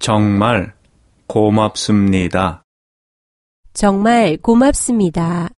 정말 고맙습니다. 정말 고맙습니다.